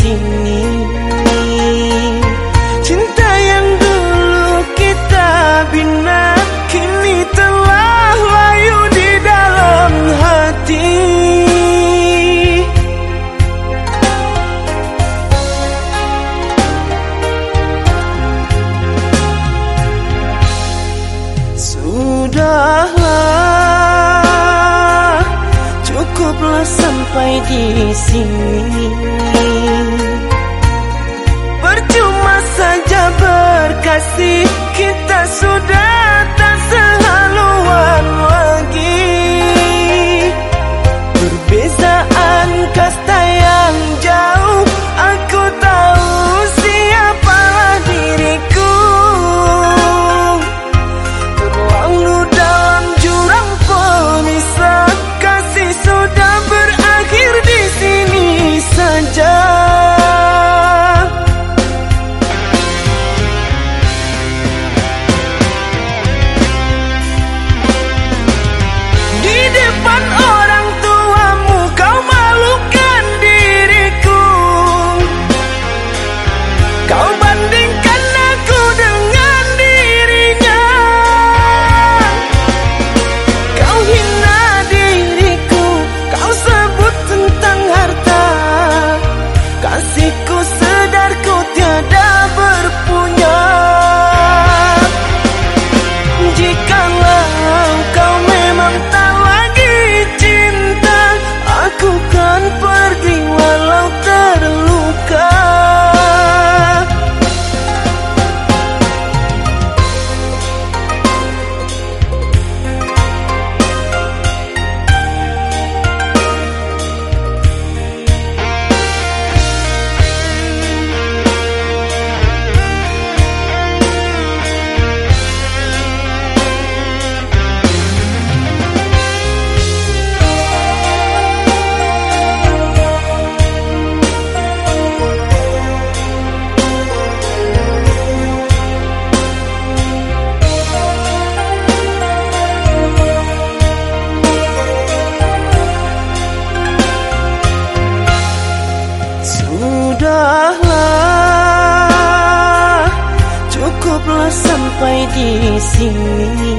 sini. Cinta yang dulu kita bina Kini telah layu di dalam hati. Sudahlah Cukuplah sampai di sini. kasih kita sudah música. Sudahlah, cukuplah sampai di sini.